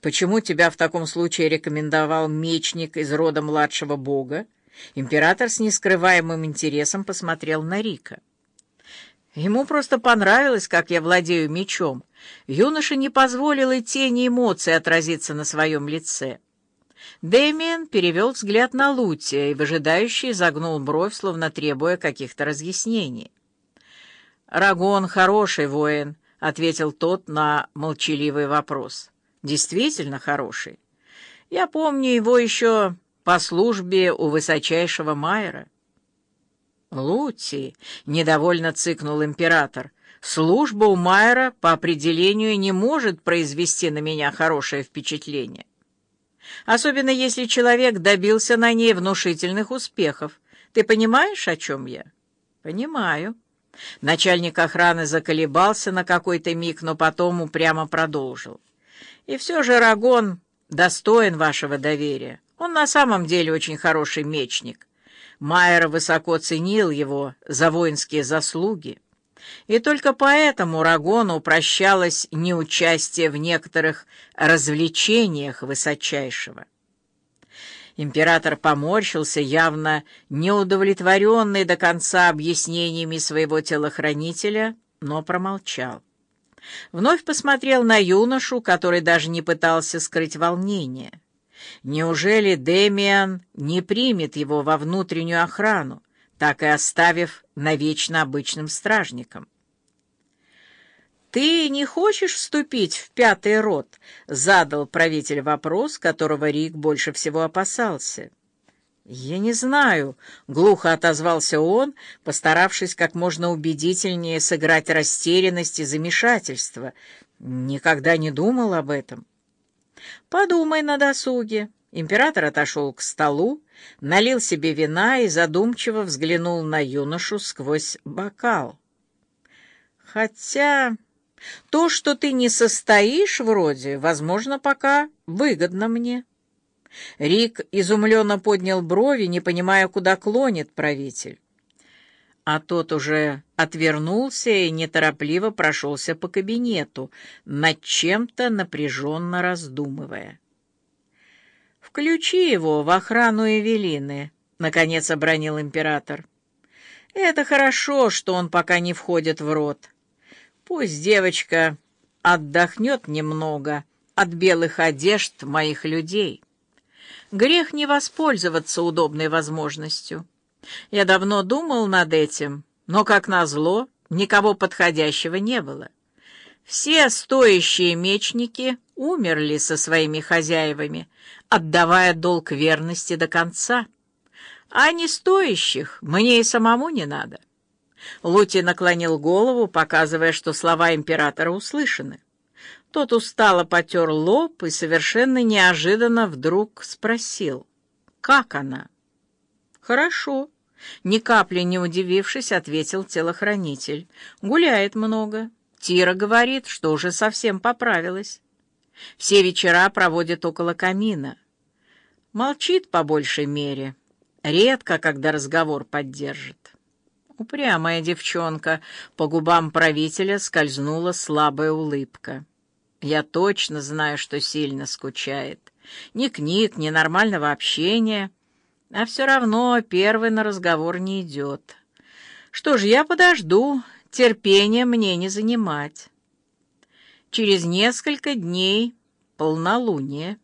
Почему тебя в таком случае рекомендовал мечник из рода младшего бога? Император с нескрываемым интересом посмотрел на Рика. Ему просто понравилось, как я владею мечом. Юноша не позволил и тени эмоций отразиться на своем лице. Дэмиен перевел взгляд на Лутия и выжидающий загнул бровь, словно требуя каких-то разъяснений. «Рагон хороший воин», — ответил тот на молчаливый вопрос. «Действительно хороший. Я помню его еще по службе у высочайшего Майера». «Лути», — недовольно цыкнул император, — «служба у Майера по определению не может произвести на меня хорошее впечатление. Особенно если человек добился на ней внушительных успехов. Ты понимаешь, о чем я?» «Понимаю». Начальник охраны заколебался на какой-то миг, но потом упрямо продолжил. «И все же Рагон достоин вашего доверия. Он на самом деле очень хороший мечник. Майер высоко ценил его за воинские заслуги. И только поэтому Рагону прощалось неучастие в некоторых развлечениях высочайшего. Император поморщился, явно неудовлетворенный до конца объяснениями своего телохранителя, но промолчал. Вновь посмотрел на юношу, который даже не пытался скрыть волнение. Неужели Демиан не примет его во внутреннюю охрану, так и оставив навечно обычным стражником? «Ты не хочешь вступить в пятый род?» — задал правитель вопрос, которого Рик больше всего опасался. «Я не знаю», — глухо отозвался он, постаравшись как можно убедительнее сыграть растерянность и замешательство. «Никогда не думал об этом». «Подумай на досуге». Император отошел к столу, налил себе вина и задумчиво взглянул на юношу сквозь бокал. «Хотя то, что ты не состоишь вроде, возможно, пока выгодно мне». Рик изумленно поднял брови, не понимая, куда клонит правитель. А тот уже отвернулся и неторопливо прошелся по кабинету, над чем-то напряженно раздумывая. «Включи его в охрану Эвелины», — наконец обронил император. «Это хорошо, что он пока не входит в рот. Пусть девочка отдохнет немного от белых одежд моих людей. Грех не воспользоваться удобной возможностью». Я давно думал над этим, но, как назло, никого подходящего не было. Все стоящие мечники умерли со своими хозяевами, отдавая долг верности до конца. А не стоящих мне и самому не надо. Лути наклонил голову, показывая, что слова императора услышаны. Тот устало потер лоб и совершенно неожиданно вдруг спросил, «Как она?» «Хорошо», — ни капли не удивившись, ответил телохранитель. «Гуляет много. Тира говорит, что уже совсем поправилась. Все вечера проводит около камина. Молчит по большей мере, редко, когда разговор поддержит». Упрямая девчонка, по губам правителя скользнула слабая улыбка. «Я точно знаю, что сильно скучает. Ни книг, ни нормального общения». А все равно первый на разговор не идет. Что ж, я подожду, терпение мне не занимать. Через несколько дней полнолуние.